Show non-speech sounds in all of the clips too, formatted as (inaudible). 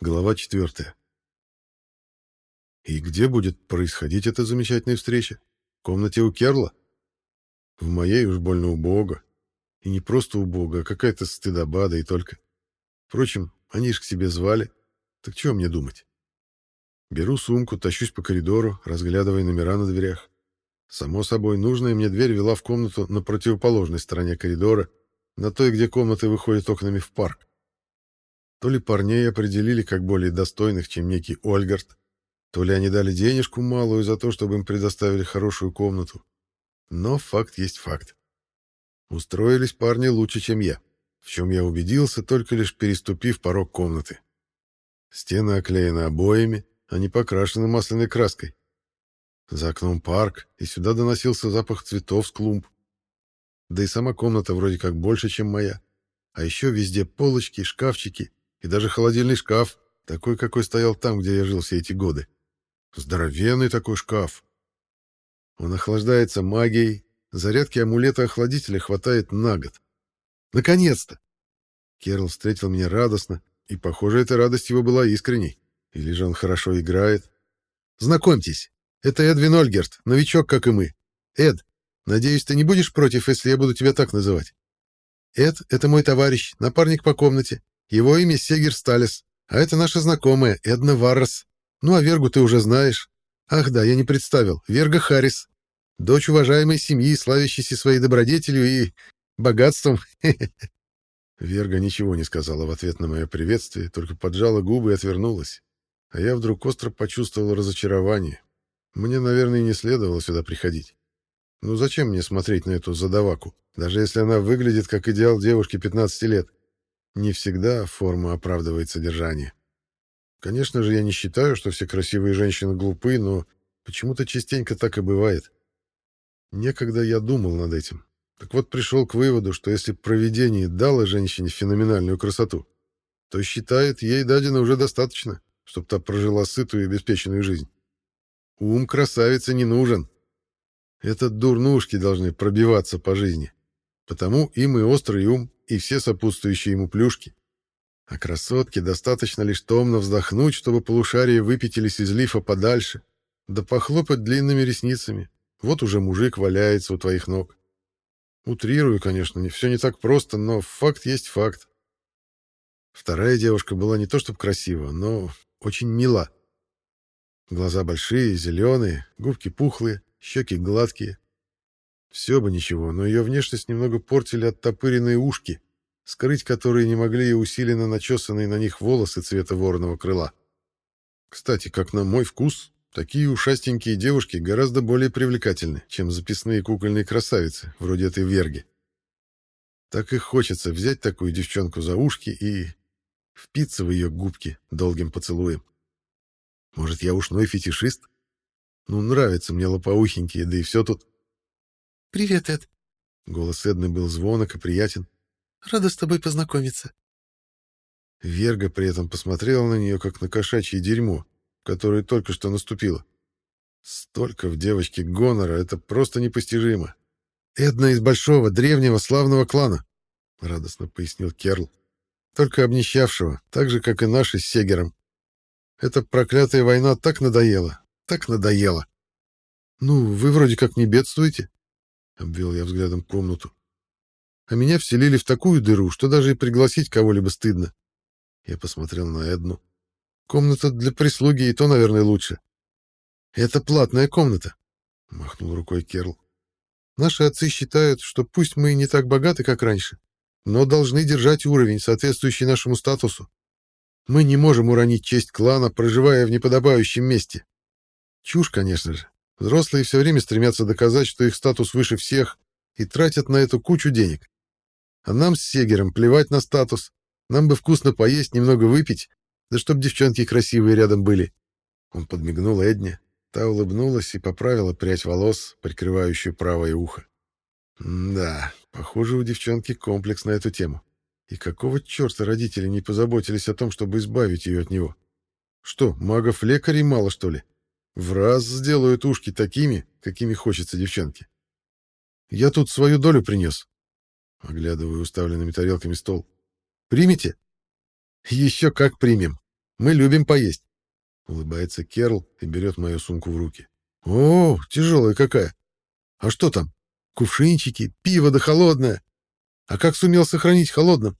Глава четвертая. И где будет происходить эта замечательная встреча? В комнате у Керла? В моей уж больно убого. И не просто убого, а какая-то стыдоба, да и только. Впрочем, они ж к себе звали. Так чего мне думать? Беру сумку, тащусь по коридору, разглядывая номера на дверях. Само собой, нужная мне дверь вела в комнату на противоположной стороне коридора, на той, где комнаты выходят окнами в парк. То ли парней определили как более достойных, чем некий Ольгард, то ли они дали денежку малую за то, чтобы им предоставили хорошую комнату. Но факт есть факт. Устроились парни лучше, чем я, в чем я убедился, только лишь переступив порог комнаты. Стены оклеены обоями, они покрашены масляной краской. За окном парк, и сюда доносился запах цветов с клумб. Да и сама комната вроде как больше, чем моя. А еще везде полочки, шкафчики и даже холодильный шкаф, такой, какой стоял там, где я жил все эти годы. Здоровенный такой шкаф. Он охлаждается магией, зарядки амулета-охладителя хватает на год. Наконец-то! Керл встретил меня радостно, и, похоже, эта радость его была искренней. Или же он хорошо играет. Знакомьтесь, это Эдвин Ольгерт, новичок, как и мы. Эд, надеюсь, ты не будешь против, если я буду тебя так называть? Эд — это мой товарищ, напарник по комнате. Его имя Сегер Сталис, а это наша знакомая Эдна Варрос. Ну, а Вергу ты уже знаешь. Ах да, я не представил. Верга Харрис. Дочь уважаемой семьи, славящейся своей добродетелью и богатством. (laughs) Верга ничего не сказала в ответ на мое приветствие, только поджала губы и отвернулась. А я вдруг остро почувствовал разочарование. Мне, наверное, не следовало сюда приходить. Ну зачем мне смотреть на эту задаваку, даже если она выглядит как идеал девушки 15 лет? Не всегда форма оправдывает содержание. Конечно же, я не считаю, что все красивые женщины глупы, но почему-то частенько так и бывает. Некогда я думал над этим. Так вот, пришел к выводу, что если провидение дало женщине феноменальную красоту, то считает, ей дадено уже достаточно, чтобы та прожила сытую и обеспеченную жизнь. Ум красавицы не нужен. Это дурнушки должны пробиваться по жизни. Потому им и острый ум, и все сопутствующие ему плюшки. А красотке достаточно лишь томно вздохнуть, чтобы полушария выпятились из лифа подальше, да похлопать длинными ресницами. Вот уже мужик валяется у твоих ног. Утрирую, конечно, не все не так просто, но факт есть факт. Вторая девушка была не то чтобы красива, но очень мила. Глаза большие, зеленые, губки пухлые, щеки гладкие. Все бы ничего, но ее внешность немного портили оттопыренные ушки, скрыть которые не могли и усиленно начесанные на них волосы цвета вороного крыла. Кстати, как на мой вкус, такие ушастенькие девушки гораздо более привлекательны, чем записные кукольные красавицы, вроде этой Верги. Так и хочется взять такую девчонку за ушки и впиться в ее губки долгим поцелуем. Может, я ушной фетишист? Ну, нравятся мне лопоухенькие, да и все тут. «Привет, Эд!» Голос Эдны был звонок и приятен. «Рада с тобой познакомиться». Верга при этом посмотрела на нее, как на кошачье дерьмо, которое только что наступило. Столько в девочке гонора, это просто непостижимо. «Эдна из большого, древнего, славного клана», — радостно пояснил Керл. «Только обнищавшего, так же, как и наши с Сегером. Эта проклятая война так надоела, так надоела». «Ну, вы вроде как не бедствуете», Обвел я взглядом комнату. А меня вселили в такую дыру, что даже и пригласить кого-либо стыдно. Я посмотрел на Эдну. Комната для прислуги и то, наверное, лучше. Это платная комната, махнул рукой Керл. Наши отцы считают, что пусть мы не так богаты, как раньше, но должны держать уровень, соответствующий нашему статусу. Мы не можем уронить честь клана, проживая в неподобающем месте. Чушь, конечно же. Взрослые все время стремятся доказать, что их статус выше всех, и тратят на эту кучу денег. А нам с Сегером плевать на статус. Нам бы вкусно поесть, немного выпить, да чтоб девчонки красивые рядом были. Он подмигнул Эдне. Та улыбнулась и поправила прядь волос, прикрывающую правое ухо. да, похоже, у девчонки комплекс на эту тему. И какого черта родители не позаботились о том, чтобы избавить ее от него? Что, магов-лекарей мало, что ли? В раз сделают ушки такими, какими хочется девчонке. Я тут свою долю принес. Оглядываю уставленными тарелками стол. Примите? Еще как примем. Мы любим поесть. Улыбается Керл и берет мою сумку в руки. О, тяжелая какая. А что там? Кувшинчики, пиво да холодное. А как сумел сохранить холодным?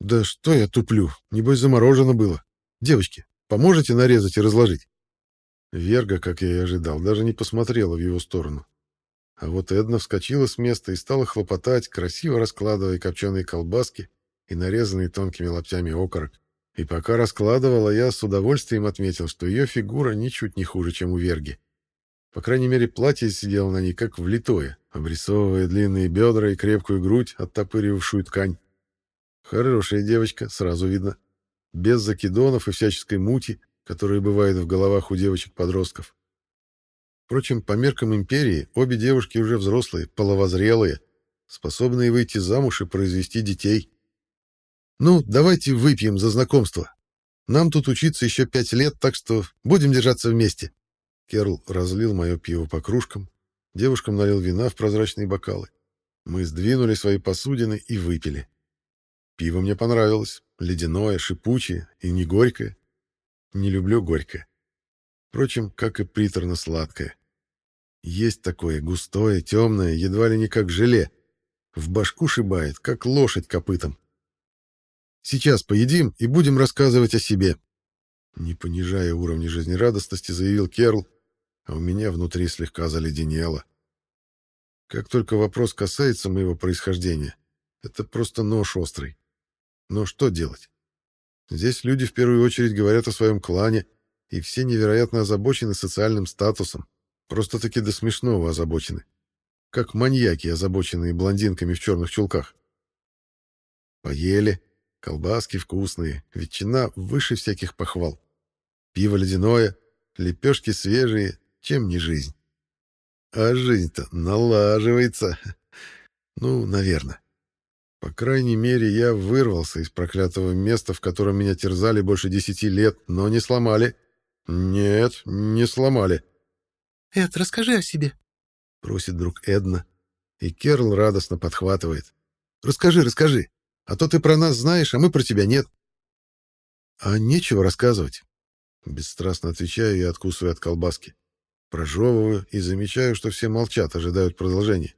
Да что я туплю, небось заморожено было. Девочки, поможете нарезать и разложить? Верга, как я и ожидал, даже не посмотрела в его сторону. А вот Эдна вскочила с места и стала хлопотать, красиво раскладывая копченые колбаски и нарезанные тонкими локтями окорок. И пока раскладывала, я с удовольствием отметил, что ее фигура ничуть не хуже, чем у Верги. По крайней мере, платье сидело на ней как влитое, обрисовывая длинные бедра и крепкую грудь, оттопыривавшую ткань. Хорошая девочка, сразу видно. Без закидонов и всяческой мути, которая бывает в головах у девочек-подростков. Впрочем, по меркам империи, обе девушки уже взрослые, половозрелые, способные выйти замуж и произвести детей. Ну, давайте выпьем за знакомство. Нам тут учиться еще пять лет, так что будем держаться вместе. Керл разлил мое пиво по кружкам, девушкам налил вина в прозрачные бокалы. Мы сдвинули свои посудины и выпили. Пиво мне понравилось, ледяное, шипучее и не горькое. Не люблю горькое. Впрочем, как и приторно-сладкое. Есть такое густое, темное, едва ли не как желе. В башку шибает, как лошадь копытом. Сейчас поедим и будем рассказывать о себе. Не понижая уровня жизнерадостности, заявил Керл, а у меня внутри слегка заледенело. Как только вопрос касается моего происхождения, это просто нож острый. Но что делать? Здесь люди в первую очередь говорят о своем клане, и все невероятно озабочены социальным статусом. Просто-таки до смешного озабочены. Как маньяки, озабоченные блондинками в черных чулках. Поели, колбаски вкусные, ветчина выше всяких похвал. Пиво ледяное, лепешки свежие, чем не жизнь? А жизнь-то налаживается. (laughs) Ну, наверное. По крайней мере, я вырвался из проклятого места, в котором меня терзали больше десяти лет, но не сломали. Нет, не сломали. «Эд, расскажи о себе», — просит друг Эдна. И Керл радостно подхватывает. «Расскажи, расскажи. А то ты про нас знаешь, а мы про тебя нет». «А нечего рассказывать», — бесстрастно отвечаю и откусываю от колбаски. Прожевываю и замечаю, что все молчат, ожидают продолжения.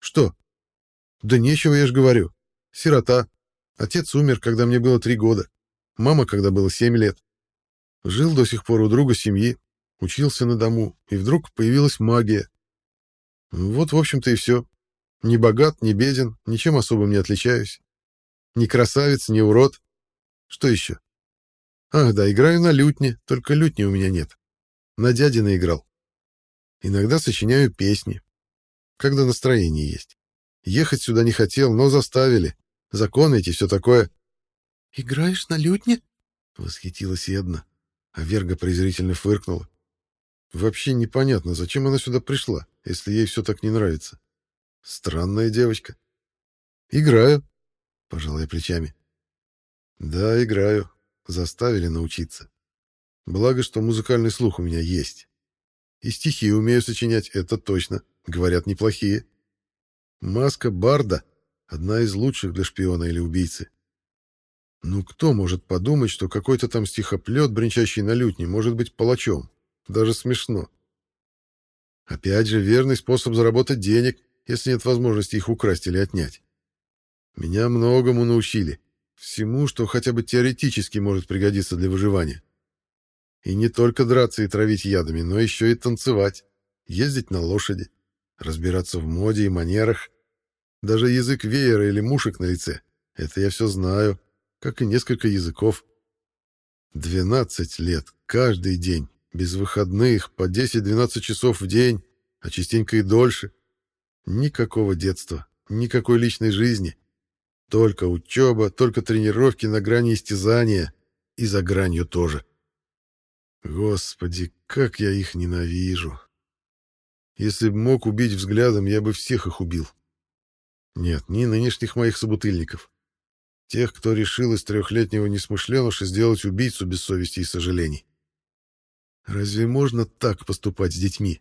«Что?» «Да нечего, я ж говорю. Сирота. Отец умер, когда мне было три года. Мама, когда было семь лет. Жил до сих пор у друга семьи, учился на дому, и вдруг появилась магия. Вот, в общем-то, и все. Не богат, не беден, ничем особым не отличаюсь. Ни красавец, ни урод. Что еще? Ах, да, играю на лютне, только лютни у меня нет. На дядина играл. Иногда сочиняю песни, когда настроение есть. Ехать сюда не хотел, но заставили. Законы эти, все такое. — Играешь на лютне? — восхитилась Эдна, а Верга презрительно фыркнула. Вообще непонятно, зачем она сюда пришла, если ей все так не нравится. Странная девочка. — Играю, — пожал я плечами. — Да, играю. Заставили научиться. Благо, что музыкальный слух у меня есть. И стихи умею сочинять, это точно. Говорят, неплохие. Маска Барда — одна из лучших для шпиона или убийцы. Ну, кто может подумать, что какой-то там стихоплет, бренчащий на лютне, может быть палачом? Даже смешно. Опять же, верный способ заработать денег, если нет возможности их украсть или отнять. Меня многому научили. Всему, что хотя бы теоретически может пригодиться для выживания. И не только драться и травить ядами, но еще и танцевать, ездить на лошади, разбираться в моде и манерах. Даже язык веера или мушек на лице — это я все знаю, как и несколько языков. Двенадцать лет, каждый день, без выходных, по 10-12 часов в день, а частенько и дольше. Никакого детства, никакой личной жизни. Только учеба, только тренировки на грани истязания и за гранью тоже. — Господи, как я их ненавижу. Если бы мог убить взглядом, я бы всех их убил. Нет, не нынешних моих собутыльников. Тех, кто решил из трехлетнего несмышленыша сделать убийцу без совести и сожалений. Разве можно так поступать с детьми?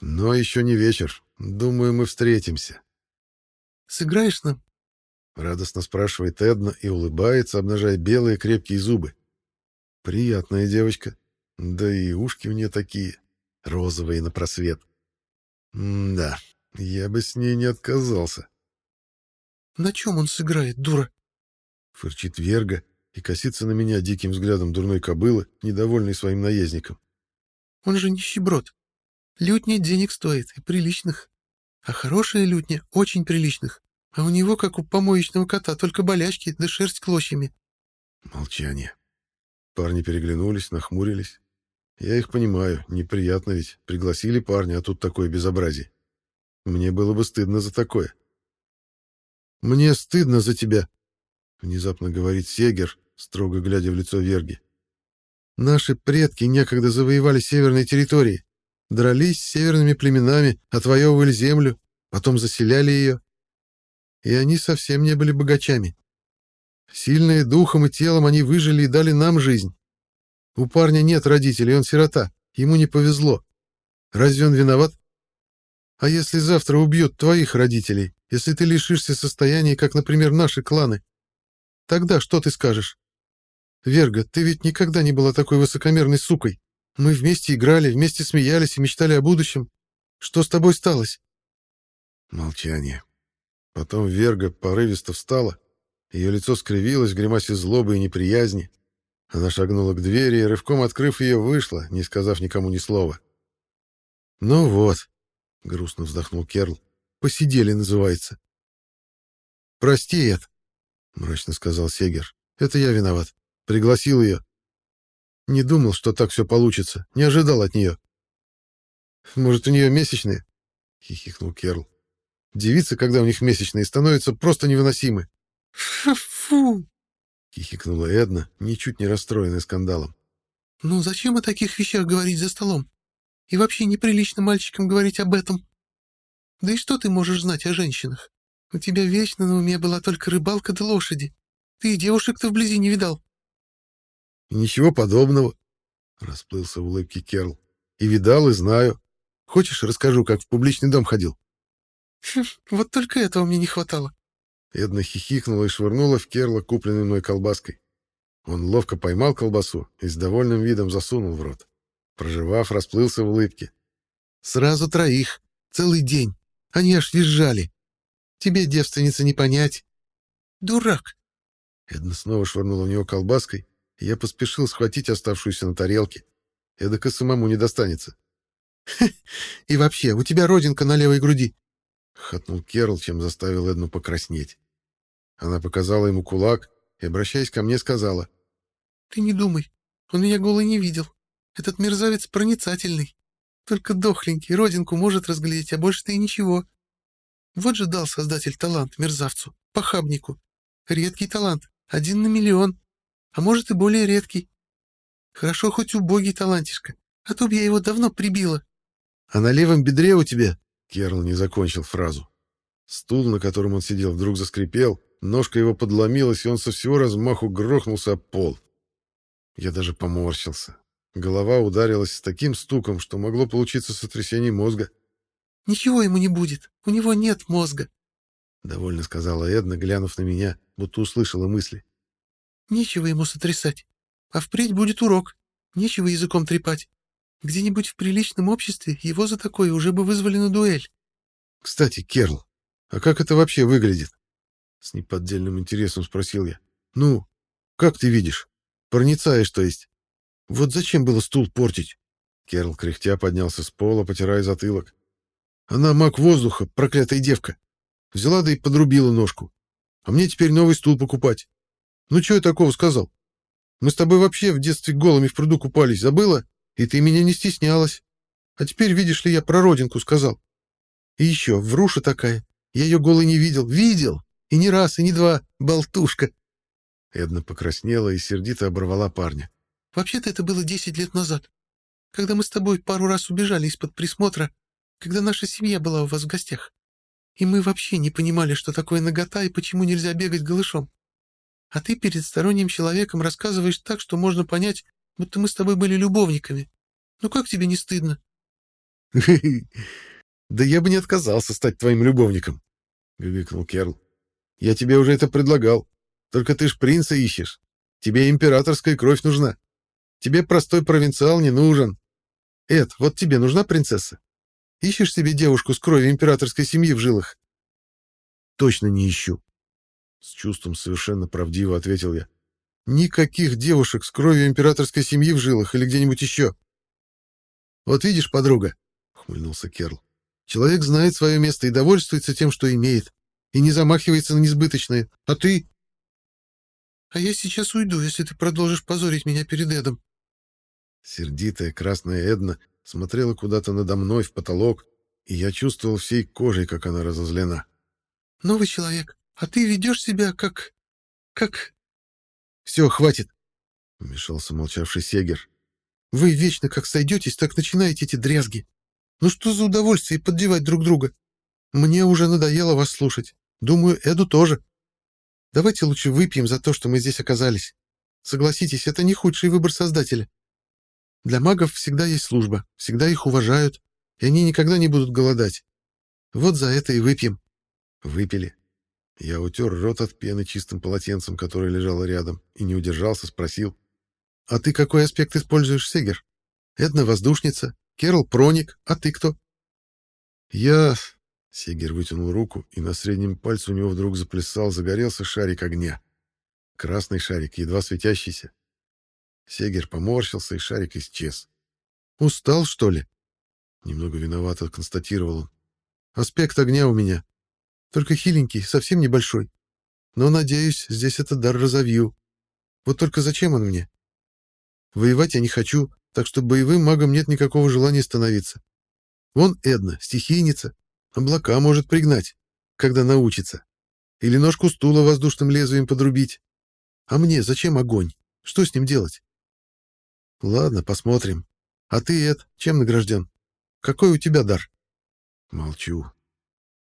Но еще не вечер. Думаю, мы встретимся. «Сыграешь нам?» Радостно спрашивает Эдна и улыбается, обнажая белые крепкие зубы. Приятная девочка. Да и ушки у нее такие, розовые на просвет. да, я бы с ней не отказался. На чем он сыграет, дура? Фырчит Верга и косится на меня диким взглядом дурной кобылы, недовольной своим наездником. Он же нищеброд. Лютня денег стоит, и приличных. А хорошая лютня очень приличных. А у него, как у помоечного кота, только болячки да шерсть клочьями. Молчание. Парни переглянулись, нахмурились. Я их понимаю, неприятно ведь. Пригласили парня, а тут такое безобразие. Мне было бы стыдно за такое. «Мне стыдно за тебя», — внезапно говорит Сегер, строго глядя в лицо Верги. «Наши предки некогда завоевали северные территории, дрались с северными племенами, отвоевывали землю, потом заселяли ее. И они совсем не были богачами. Сильные духом и телом они выжили и дали нам жизнь. У парня нет родителей, он сирота, ему не повезло. Разве он виноват? А если завтра убьют твоих родителей, если ты лишишься состояния, как, например, наши кланы? Тогда что ты скажешь? Верга, ты ведь никогда не была такой высокомерной сукой. Мы вместе играли, вместе смеялись и мечтали о будущем. Что с тобой сталось? Молчание. Потом Верга порывисто встала. Ее лицо скривилось в гримасе злобы и неприязни. Она шагнула к двери и, рывком открыв ее, вышла, не сказав никому ни слова. «Ну вот», — грустно вздохнул Керл, — «посидели, называется». «Прости, Эд», — мрачно сказал Сегер. «Это я виноват. Пригласил ее. Не думал, что так все получится. Не ожидал от нее». «Может, у нее месячные?» — хихикнул Керл. «Девицы, когда у них месячные, становятся просто невыносимы». «Фу!» — хихикнула Эдна, ничуть не расстроенная скандалом. «Ну зачем о таких вещах говорить за столом? И вообще неприлично мальчикам говорить об этом. Да и что ты можешь знать о женщинах? У тебя вечно на уме была только рыбалка да лошади. Ты и девушек-то вблизи не видал». «Ничего подобного», — расплылся в улыбке Керл. «И видал, и знаю. Хочешь, расскажу, как в публичный дом ходил?» «Хм, (laughs) «Вот только этого мне не хватало. Эдна хихикнула и швырнула в Керла купленной мной колбаской. Он ловко поймал колбасу и с довольным видом засунул в рот. Проживав, расплылся в улыбке. «Сразу троих. Целый день. Они аж визжали. Тебе, девственница, не понять». «Дурак!» Эдна снова швырнула в него колбаской, и я поспешил схватить оставшуюся на тарелке. Эдака самому не достанется. (laughs) «И вообще, у тебя родинка на левой груди. — хотнул Керл, чем заставил Эдну покраснеть. Она показала ему кулак и, обращаясь ко мне, сказала. — Ты не думай, он меня голый не видел. Этот мерзавец проницательный. Только дохленький, родинку может разглядеть, а больше ты и ничего. Вот же дал создатель талант мерзавцу, похабнику. Редкий талант, один на миллион, а может и более редкий. Хорошо хоть убогий талантишка, а то б я его давно прибила. — А на левом бедре у тебя Керл не закончил фразу. Стул, на котором он сидел, вдруг заскрипел, ножка его подломилась, и он со всего размаху грохнулся об пол. Я даже поморщился. Голова ударилась с таким стуком, что могло получиться сотрясение мозга. «Ничего ему не будет, у него нет мозга», — довольно сказала Эдна, глянув на меня, будто услышала мысли. «Нечего ему сотрясать, а впредь будет урок, нечего языком трепать. Где-нибудь в приличном обществе его за такое уже бы вызвали на дуэль. — Кстати, Керл, а как это вообще выглядит? — с неподдельным интересом спросил я. — Ну, как ты видишь? Проницаешь, то есть? Вот зачем было стул портить? Керл кряхтя поднялся с пола, потирая затылок. Она маг воздуха, проклятая девка. Взяла да и подрубила ножку. А мне теперь новый стул покупать. Ну, что я такого сказал? Мы с тобой вообще в детстве голыми в пруду купались, забыла? И ты меня не стеснялась. А теперь, видишь ли, я про родинку сказал. И еще, вруша такая. Я ее голой не видел. Видел! И не раз, и не два. Болтушка!» Эдна покраснела и сердито оборвала парня. «Вообще-то это было десять лет назад, когда мы с тобой пару раз убежали из-под присмотра, когда наша семья была у вас в гостях. И мы вообще не понимали, что такое нагота и почему нельзя бегать голышом. А ты перед сторонним человеком рассказываешь так, что можно понять, будто мы с тобой были любовниками. Ну как тебе не стыдно? (laughs) Да я бы не отказался стать твоим любовником, гыкнул Керл. Я тебе уже это предлагал. Только ты ж принца ищешь. Тебе императорская кровь нужна. Тебе простой провинциал не нужен. Эд, вот тебе нужна принцесса? Ищешь себе девушку с кровью императорской семьи в жилах? Точно не ищу. С чувством совершенно правдиво ответил я. Никаких девушек с кровью императорской семьи в жилах или где-нибудь еще. Вот видишь, подруга, ухмыльнулся Керл. Человек знает свое место и довольствуется тем, что имеет, и не замахивается на несбыточное. А ты? А я сейчас уйду, если ты продолжишь позорить меня перед Эдом. Сердитая красная Эдна смотрела куда-то надо мной в потолок, и я чувствовал всей кожей, как она разозлена. «Новый человек, а ты ведешь себя как... как...» «Все, хватит!» — вмешался молчавший Сегер. «Вы вечно как сойдетесь, так начинаете эти дрязги. Ну что за удовольствие поддевать друг друга? Мне уже надоело вас слушать. Думаю, Эду тоже. Давайте лучше выпьем за то, что мы здесь оказались. Согласитесь, это не худший выбор Создателя. Для магов всегда есть служба, всегда их уважают, и они никогда не будут голодать. Вот за это и выпьем. Выпили. Я утер рот от пены чистым полотенцем, которое лежало рядом, и не удержался, спросил. «А ты какой аспект используешь, Сегер? Эдна воздушница, Керл проник, а ты кто?» «Я...» — Сегер вытянул руку, и на среднем пальце у него вдруг заплясал, загорелся шарик огня. Красный шарик, едва светящийся. Сегер поморщился, и шарик исчез. «Устал, что ли?» Немного виновато констатировал он. «Аспект огня у меня. Только хиленький, совсем небольшой. Но, надеюсь, здесь этот дар разовью. Вот только зачем он мне? Воевать я не хочу, так что боевым магом нет никакого желания становиться. Вон Эдна, стихийница, облака может пригнать, когда научится. Или ножку стула воздушным лезвием подрубить. А мне зачем огонь? Что с ним делать? Ладно, посмотрим. А ты, Эд, чем награжден? Какой у тебя дар? Молчу.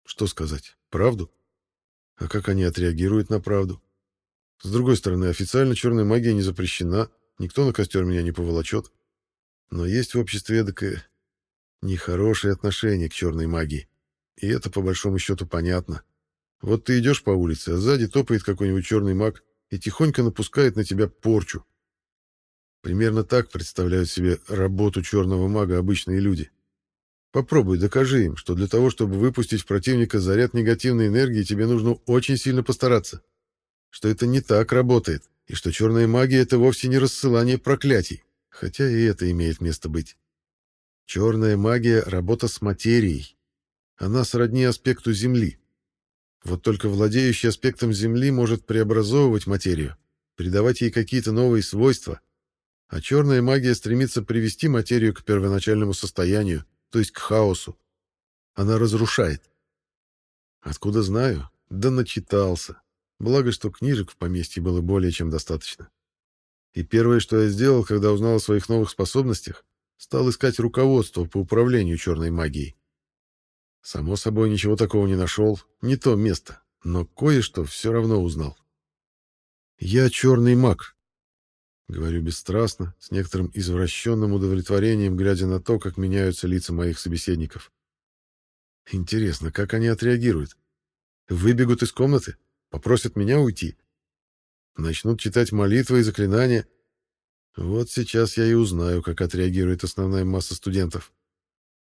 Что сказать? Правду? А как они отреагируют на правду? С другой стороны, официально черная магия не запрещена, никто на костер меня не поволочет. Но есть в обществе эдакое нехорошее отношение к черной магии. И это, по большому счету, понятно. Вот ты идешь по улице, а сзади топает какой-нибудь черный маг и тихонько напускает на тебя порчу, Примерно так представляют себе работу черного мага обычные люди. Попробуй докажи им, что для того, чтобы выпустить в противника заряд негативной энергии, тебе нужно очень сильно постараться. Что это не так работает, и что черная магия — это вовсе не рассылание проклятий, хотя и это имеет место быть. Черная магия — работа с материей. Она сродни аспекту Земли. Вот только владеющий аспектом Земли может преобразовывать материю, придавать ей какие-то новые свойства, а черная магия стремится привести материю к первоначальному состоянию, то есть к хаосу. Она разрушает. Откуда знаю? Да начитался. Благо, что книжек в поместье было более чем достаточно. И первое, что я сделал, когда узнал о своих новых способностях, стал искать руководство по управлению черной магией. Само собой, ничего такого не нашел, не то место, но кое-что все равно узнал. Я черный маг, Говорю бесстрастно, с некоторым извращенным удовлетворением, глядя на то, как меняются лица моих собеседников. Интересно, как они отреагируют? Выбегут из комнаты? Попросят меня уйти? Начнут читать молитвы и заклинания? Вот сейчас я и узнаю, как отреагирует основная масса студентов.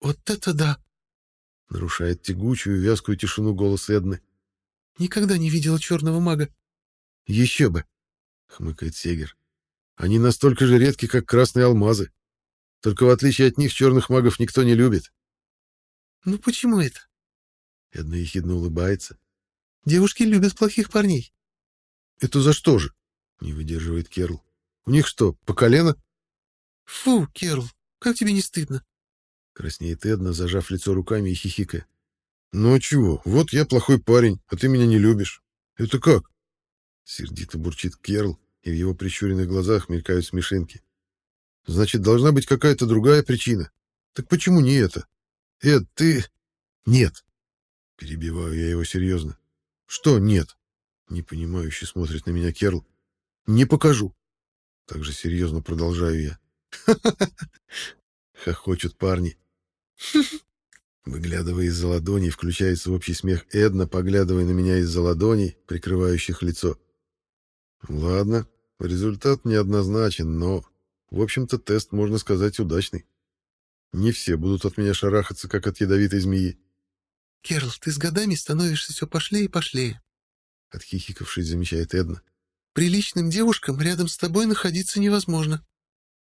«Вот это да!» — нарушает тягучую, вязкую тишину голос Эдны. «Никогда не видела черного мага». «Еще бы!» — хмыкает Сегер. Они настолько же редки, как красные алмазы. Только в отличие от них черных магов никто не любит. «Ну почему это?» Эдна ехидно улыбается. «Девушки любят плохих парней». «Это за что же?» — не выдерживает Керл. «У них что, по колено?» «Фу, Керл, как тебе не стыдно?» Краснеет Эдна, зажав лицо руками и хихикая. «Ну а чего? Вот я плохой парень, а ты меня не любишь. Это как?» Сердито бурчит Керл, и в его прищуренных глазах мелькают смешинки. Значит, должна быть какая-то другая причина. Так почему не это? Эд, ты... Нет. Перебиваю я его серьезно. Что нет? Непонимающе смотрит на меня Керл. Не покажу. Так же серьезно продолжаю я. (laughs) Хохочут парни. (laughs) Выглядывая из-за ладоней, включается общий смех Эдна, поглядывая на меня из-за ладоней, прикрывающих лицо. Ладно, результат неоднозначен, но В общем-то, тест, можно сказать, удачный. Не все будут от меня шарахаться, как от ядовитой змеи. «Керл, ты с годами становишься все пошлее и пошлее», — отхихикавшись, замечает Эдна. «Приличным девушкам рядом с тобой находиться невозможно».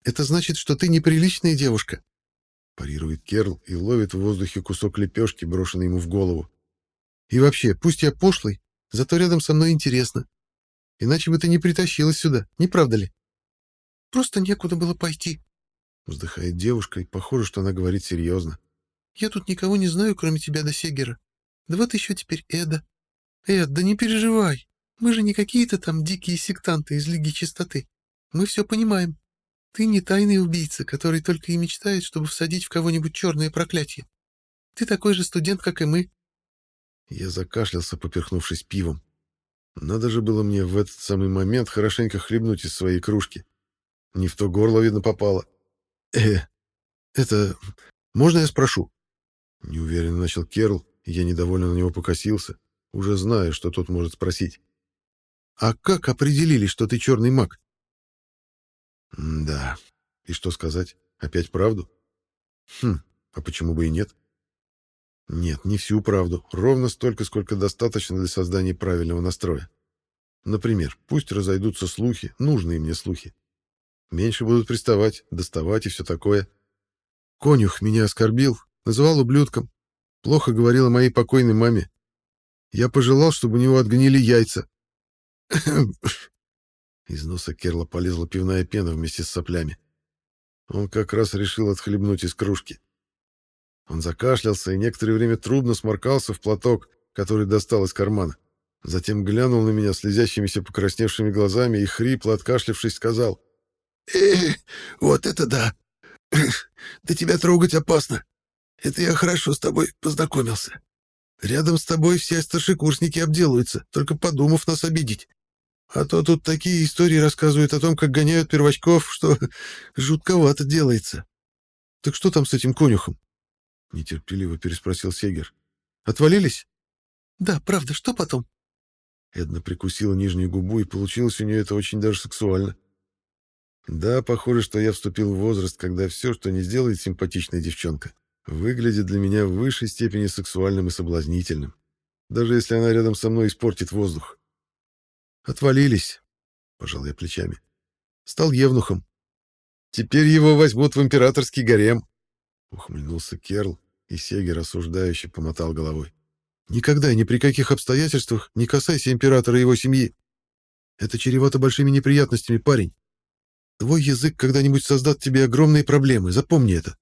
«Это значит, что ты неприличная девушка», — парирует Керл и ловит в воздухе кусок лепешки, брошенный ему в голову. «И вообще, пусть я пошлый, зато рядом со мной интересно. Иначе бы ты не притащилась сюда, не правда ли?» «Просто некуда было пойти», — вздыхает девушка, и похоже, что она говорит серьезно. Я тут никого не знаю, кроме тебя до Сегера. Да вот еще теперь Эда. Эд, да не переживай. Мы же не какие-то там дикие сектанты из Лиги Чистоты. Мы все понимаем. Ты не тайный убийца, который только и мечтает, чтобы всадить в кого-нибудь черное проклятие. Ты такой же студент, как и мы. Я закашлялся, поперхнувшись пивом. Надо же было мне в этот самый момент хорошенько хлебнуть из своей кружки. Не в то горло, видно, попало. Э, это... Можно я спрошу? Неуверенно начал Керл, и я недовольно на него покосился, уже зная, что тот может спросить. «А как определили, что ты черный маг?» «Да. И что сказать? Опять правду?» «Хм, а почему бы и нет?» «Нет, не всю правду. Ровно столько, сколько достаточно для создания правильного настроя. Например, пусть разойдутся слухи, нужные мне слухи. Меньше будут приставать, доставать и все такое. Конюх меня оскорбил, Называл ублюдком. Плохо говорил о моей покойной маме. Я пожелал, чтобы у него отгнили яйца. (clears throat) Из носа Керла полезла пивная пена вместе с соплями. Он как раз решил отхлебнуть из кружки. Он закашлялся и некоторое время трудно сморкался в платок, который достал из кармана. Затем глянул на меня слезящимися покрасневшими глазами и, хрипло откашлявшись, сказал. «Э, вот это да! Да тебя трогать опасно. Это я хорошо с тобой познакомился. Рядом с тобой все старшекурсники обделаются, только подумав нас обидеть. А то тут такие истории рассказывают о том, как гоняют первочков, что жутковато делается. Так что там с этим конюхом? Нетерпеливо переспросил Сегер. Отвалились? Да, правда, что потом? Эдна прикусила нижнюю губу, и получилось у нее это очень даже сексуально. Да, похоже, что я вступил в возраст, когда все, что не сделает симпатичная девчонка, выглядит для меня в высшей степени сексуальным и соблазнительным, даже если она рядом со мной испортит воздух. Отвалились, пожал я плечами. Стал евнухом. Теперь его возьмут в императорский гарем. Ухмыльнулся Керл, и Сегер осуждающе помотал головой. Никогда и ни при каких обстоятельствах не касайся императора и его семьи. Это чревато большими неприятностями, парень. Твой язык когда-нибудь создаст тебе огромные проблемы, запомни это.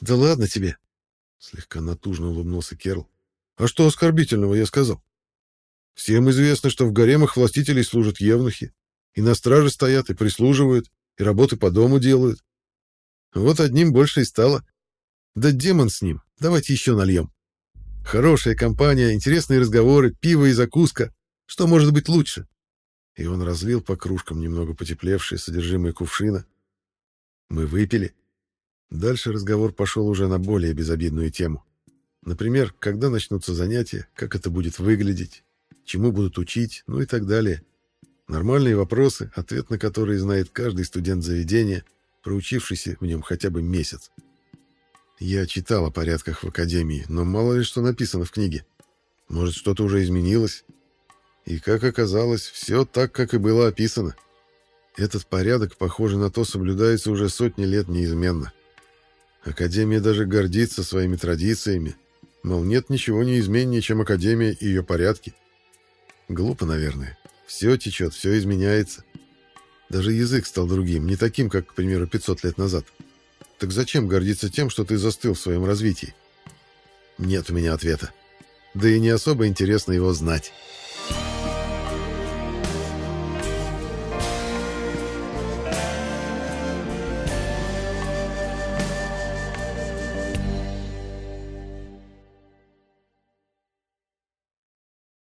Да ладно тебе, слегка натужно улыбнулся Керл. А что оскорбительного я сказал? Всем известно, что в гаремах властителей служат евнухи, и на страже стоят и прислуживают, и работы по дому делают. Вот одним больше и стало. Да демон с ним, давайте еще нальем. Хорошая компания, интересные разговоры, пиво и закуска. Что может быть лучше? И он разлил по кружкам немного потеплевшее содержимое кувшина. Мы выпили. Дальше разговор пошел уже на более безобидную тему. Например, когда начнутся занятия, как это будет выглядеть, чему будут учить, ну и так далее. Нормальные вопросы, ответ на которые знает каждый студент заведения, проучившийся в нем хотя бы месяц. Я читал о порядках в академии, но мало ли что написано в книге. Может, что-то уже изменилось? И, как оказалось, все так, как и было описано. Этот порядок, похоже на то, соблюдается уже сотни лет неизменно. Академия даже гордится своими традициями. Мол, нет ничего неизменнее, чем Академия и ее порядки. Глупо, наверное. Все течет, все изменяется. Даже язык стал другим, не таким, как, к примеру, 500 лет назад. Так зачем гордиться тем, что ты застыл в своем развитии? Нет у меня ответа. Да и не особо интересно его знать.